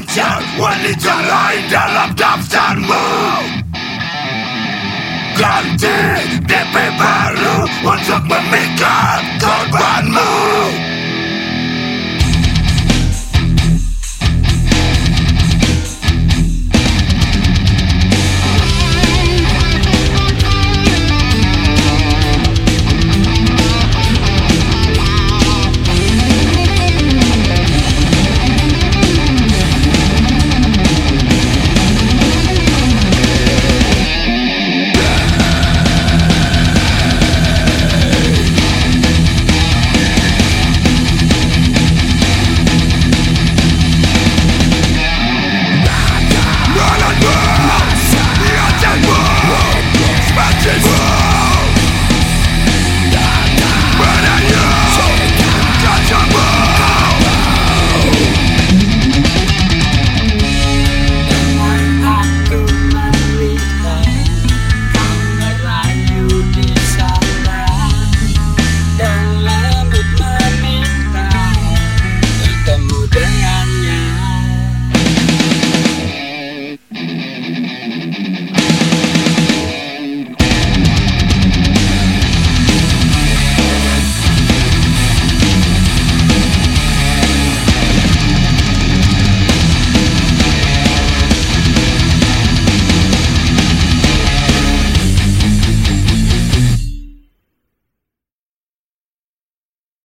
Gantian wanita lain dalam daftarmu Ganti DP baru God, one move.